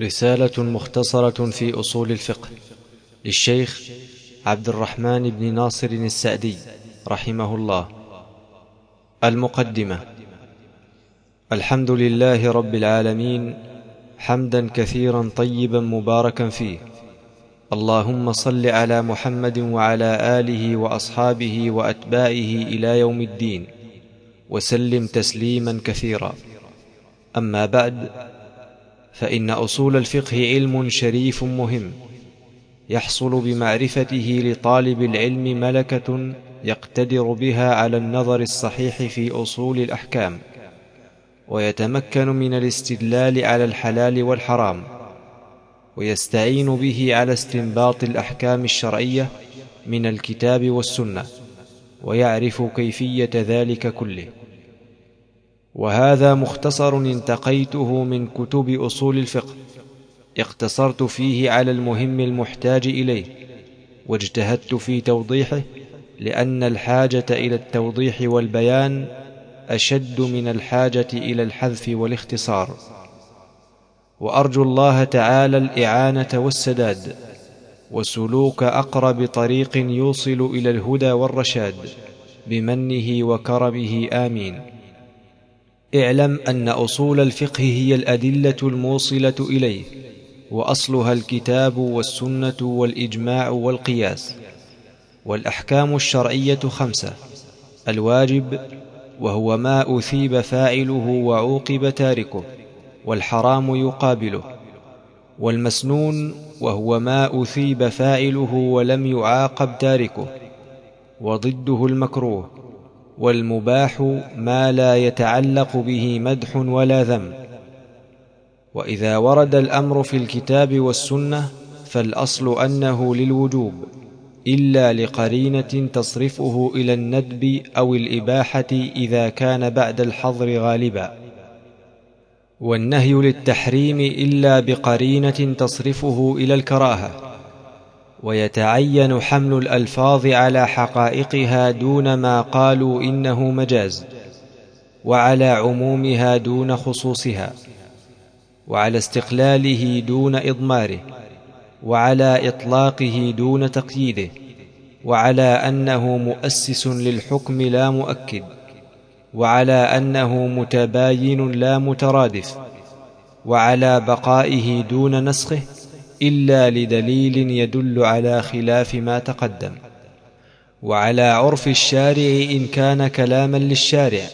رسالة مختصرة في أصول الفقه للشيخ عبد الرحمن بن ناصر السعدي رحمه الله. المقدمة. الحمد لله رب العالمين حمدا كثيرا طيبا مباركا فيه. اللهم صل على محمد وعلى آله وأصحابه وأتباعه إلى يوم الدين وسلم تسليما كثيرا. أما بعد فإن أصول الفقه علم شريف مهم يحصل بمعرفته لطالب العلم ملكة يقتدر بها على النظر الصحيح في أصول الأحكام ويتمكن من الاستدلال على الحلال والحرام ويستعين به على استنباط الأحكام الشرعية من الكتاب والسنة ويعرف كيفية ذلك كله. وهذا مختصر انتقيته من كتب أصول الفقه اقتصرت فيه على المهم المحتاج إليه واجتهدت في توضيحه لأن الحاجة إلى التوضيح والبيان أشد من الحاجة إلى الحذف والاختصار. وأرجو الله تعالى الإعانة والسداد وسلوك أقرب طريق يوصل إلى الهدى والرشاد بمنه وكرمه آمين. اعلم أن أصول الفقه هي الأدلة الموصلة إليه وأصلها الكتاب والسنة والإجماع والقياس والأحكام الشرعية خمسة الواجب وهو ما أثيب فاعله وعوقب تاركه والحرام يقابله والمسنون وهو ما أثيب فاعله ولم يعاقب تاركه وضده المكروه. والمباح ما لا يتعلق به مدح ولا ذم. وإذا ورد الأمر في الكتاب والسنة فالأصل أنه للوجوب إلا لقرينة تصرفه إلى الندب أو الإباحة إذا كان بعد الحظر غالبا. والنهي للتحريم إلا بقرينة تصرفه إلى الكراهة. ويتعين حمل الألفاظ على حقائقها دون ما قالوا إنه مجاز وعلى عمومها دون خصوصها وعلى استقلاله دون إضماره وعلى إطلاقه دون تقييده وعلى أنه مؤسس للحكم لا مؤكد وعلى أنه متباين لا مترادف وعلى بقائه دون نسخه إلا لدليل يدل على خلاف ما تقدم. وعلى عرف الشارع إن كان كلاما للشارع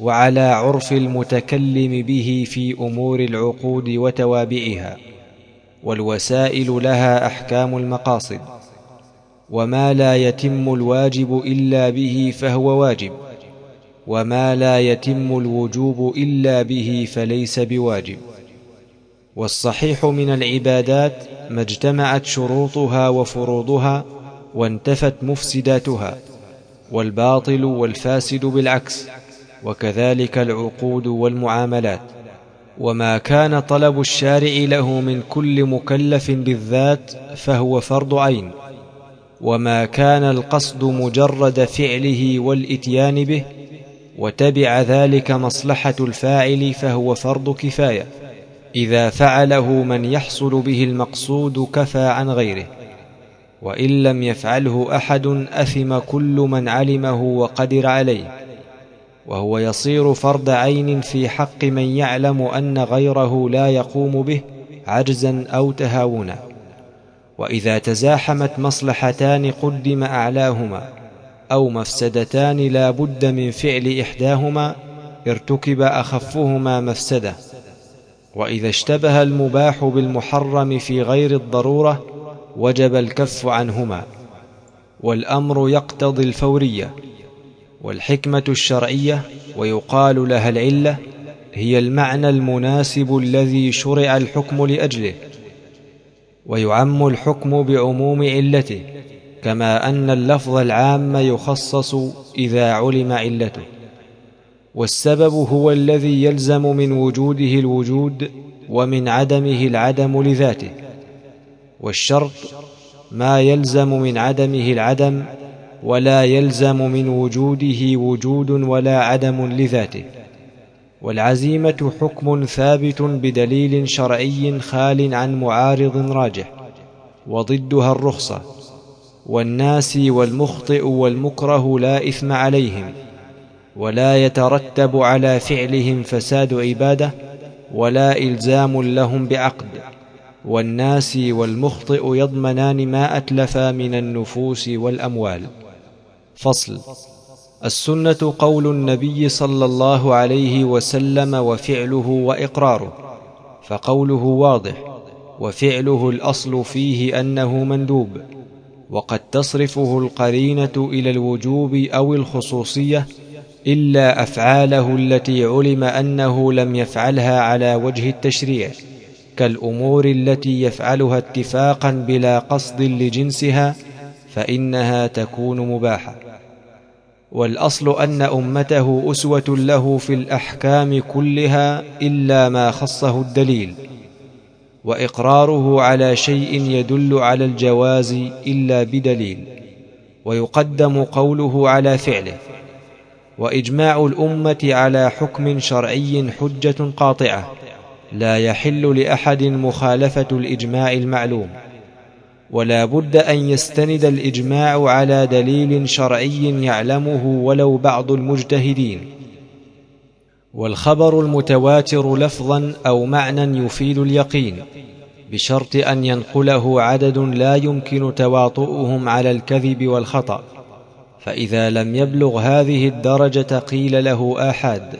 وعلى عرف المتكلم به في أمور العقود وتوابعها والوسائل لها أحكام المقاصد وما لا يتم الواجب إلا به فهو واجب وما لا يتم الوجوب إلا به فليس بواجب. والصحيح من العبادات ما اجتمعت شروطها وفروضها وانتفت مفسداتها والباطل والفاسد بالعكس وكذلك العقود والمعاملات. وما كان طلب الشارع له من كل مكلف بالذات فهو فرض عين. وما كان القصد مجرد فعله والإتيان به وتبع ذلك مصلحة الفاعل فهو فرض كفاية. إذا فعله من يحصل به المقصود كفى عن غيره وإن لم يفعله أحد أثم كل من علمه وقدر عليه وهو يصير فرض عين في حق من يعلم أن غيره لا يقوم به عجزا أو تهاونا. وإذا تزاحمت مصلحتان قدم أعلاهما أو مفسدتان لا بد من فعل إحداهما ارتكب أخفهما مفسدة. وإذا اشتبه المباح بالمحرم في غير الضرورة وجب الكف عنهما. والأمر يقتضي الفورية. والحكمة الشرعية ويقال لها العلة هي المعنى المناسب الذي شرع الحكم لأجله. ويعم الحكم بعموم علته كما أن اللفظ العام يخصص إذا علم علته. والسبب هو الذي يلزم من وجوده الوجود ومن عدمه العدم لذاته. والشرط ما يلزم من عدمه العدم ولا يلزم من وجوده وجود ولا عدم لذاته. والعزيمة حكم ثابت بدليل شرعي خال عن معارض راجح وضدها الرخصة. والناس والمخطئ والمكره لا إثم عليهم. ولا يترتب على فعلهم فساد عبادة ولا إلزام لهم بعقد. والناس والمخطئ يضمنان ما أتلفا من النفوس والأموال. فصل. السنة قول النبي صلى الله عليه وسلم وفعله وإقراره فقوله واضح وفعله الأصل فيه أنه مندوب. وقد تصرفه القرينة إلى الوجوب أو الخصوصية إلا أفعاله التي علم أنه لم يفعلها على وجه التشريع كالأمور التي يفعلها اتفاقا بلا قصد لجنسها فإنها تكون مباحة. والأصل أن أمته أسوة له في الأحكام كلها إلا ما خصه الدليل وإقراره على شيء يدل على الجواز إلا بدليل ويقدم قوله على فعله. وإجماع الأمة على حكم شرعي حجة قاطعة لا يحل لأحد مخالفة الإجماع المعلوم ولا بد أن يستند الإجماع على دليل شرعي يعلمه ولو بعض المجتهدين. والخبر المتواتر لفظا أو معنى يفيد اليقين بشرط أن ينقله عدد لا يمكن تواطؤهم على الكذب والخطأ. فإذا لم يبلغ هذه الدرجة قيل له آحاد.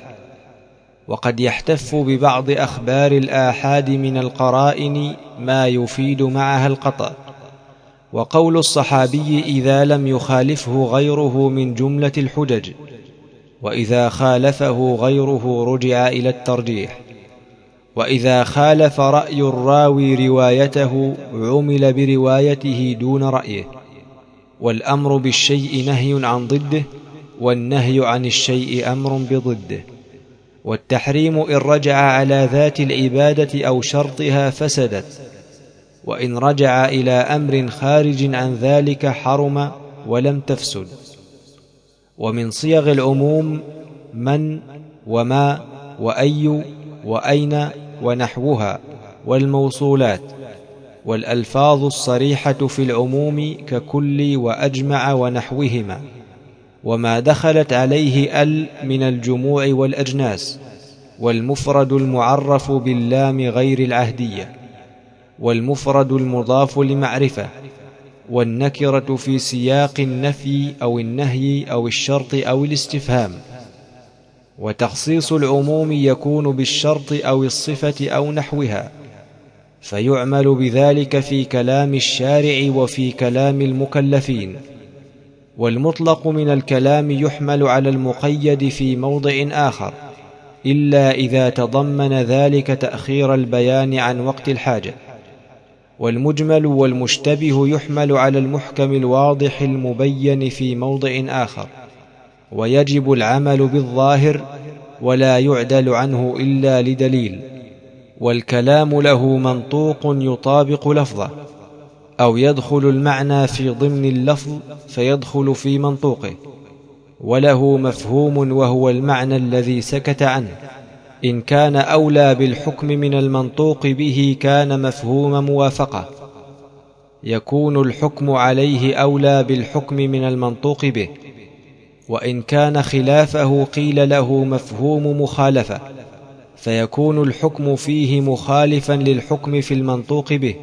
وقد يحتف ببعض أخبار الآحاد من القرائن ما يفيد معها القطأ وقول الصحابي إذا لم يخالفه غيره من جملة الحجج وإذا خالفه غيره رجع إلى الترجيح. وإذا خالف رأي الراوي روايته عمل بروايته دون رأيه. والأمر بالشيء نهي عن ضده والنهي عن الشيء أمر بضده. والتحريم إن رجع على ذات العبادة أو شرطها فسدت. وإن رجع إلى أمر خارج عن ذلك حرم ولم تفسد. ومن صيغ العموم من وما وأي وأين ونحوها والموصولات. والألفاظ الصريحة في العموم ككل وأجمع ونحوهما وما دخلت عليه أل من الجموع والأجناس والمفرد المعرف باللام غير العهدية والمفرد المضاف لمعرفة والنكرة في سياق النفي أو النهي أو الشرط أو الاستفهام. وتخصيص العموم يكون بالشرط أو الصفة أو نحوها. فيعمل بذلك في كلام الشارع وفي كلام المكلفين. والمطلق من الكلام يحمل على المقيد في موضع آخر إلا إذا تضمن ذلك تأخير البيان عن وقت الحاجة. والمجمل والمشتبه يحمل على المحكم الواضح المبين في موضع آخر. ويجب العمل بالظاهر ولا يعدل عنه إلا لدليل. والكلام له منطوق يطابق لفظه أو يدخل المعنى في ضمن اللفظ فيدخل في منطوقه وله مفهوم وهو المعنى الذي سكت عنه إن كان أولى بالحكم من المنطوق به كان مفهوم موافقة. يكون الحكم عليه أولى بالحكم من المنطوق به وإن كان خلافه قيل له مفهوم مخالفة. فيكون الحكم فيه مخالفا للحكم في المنطوق به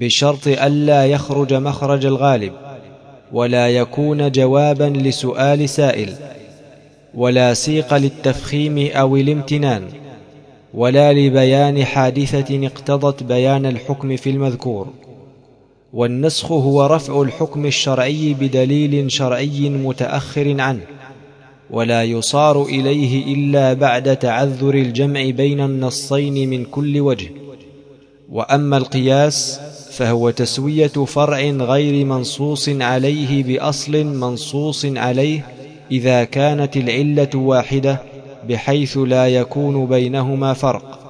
بشرط ألا يخرج مخرج الغالب ولا يكون جوابا لسؤال سائل ولا سيق للتفخيم أو الامتنان ولا لبيان حادثة اقتضت بيان الحكم في المذكور. والنسخ هو رفع الحكم الشرعي بدليل شرعي متأخر عنه. ولا يصار إليه إلا بعد تعذر الجمع بين النصين من كل وجه. وأما القياس فهو تسوية فرع غير منصوص عليه بأصل منصوص عليه إذا كانت العلة واحدة بحيث لا يكون بينهما فرق.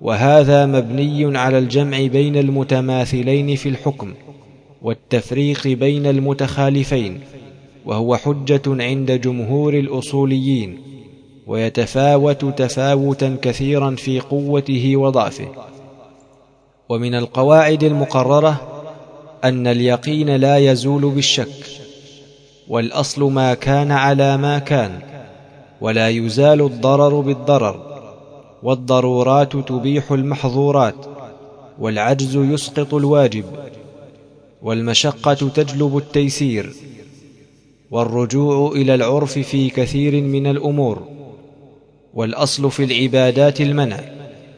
وهذا مبني على الجمع بين المتماثلين في الحكم والتفريق بين المتخالفين. وهو حجة عند جمهور الأصوليين ويتفاوت تفاوتا كثيرا في قوته وضعفه. ومن القواعد المقررة أن اليقين لا يزول بالشك والأصل ما كان على ما كان ولا يزال الضرر بالضرر والضرورات تبيح المحظورات والعجز يسقط الواجب والمشقة تجلب التيسير. والرجوع إلى العرف في كثير من الأمور والأصل في العبادات المنع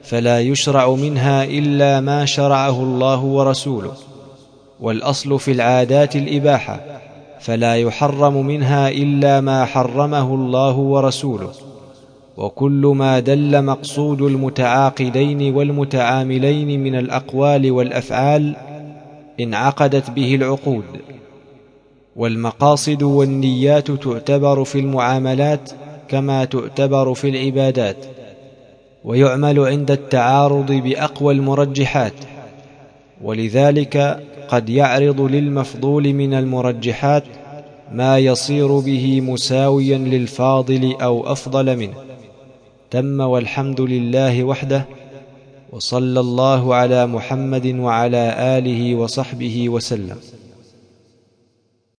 فلا يشرع منها إلا ما شرعه الله ورسوله والأصل في العادات الإباحة فلا يحرم منها إلا ما حرمه الله ورسوله وكل ما دل مقصود المتعاقدين والمتعاملين من الأقوال والأفعال انعقدت به العقود. والمقاصد والنيات تعتبر في المعاملات كما تعتبر في العبادات ويعمل عند التعارض بأقوى المرجحات ولذلك قد يعرض للمفضول من المرجحات ما يصير به مساويا للفاضل أو أفضل منه. تم والحمد لله وحده وصلى الله على محمد وعلى آله وصحبه وسلم.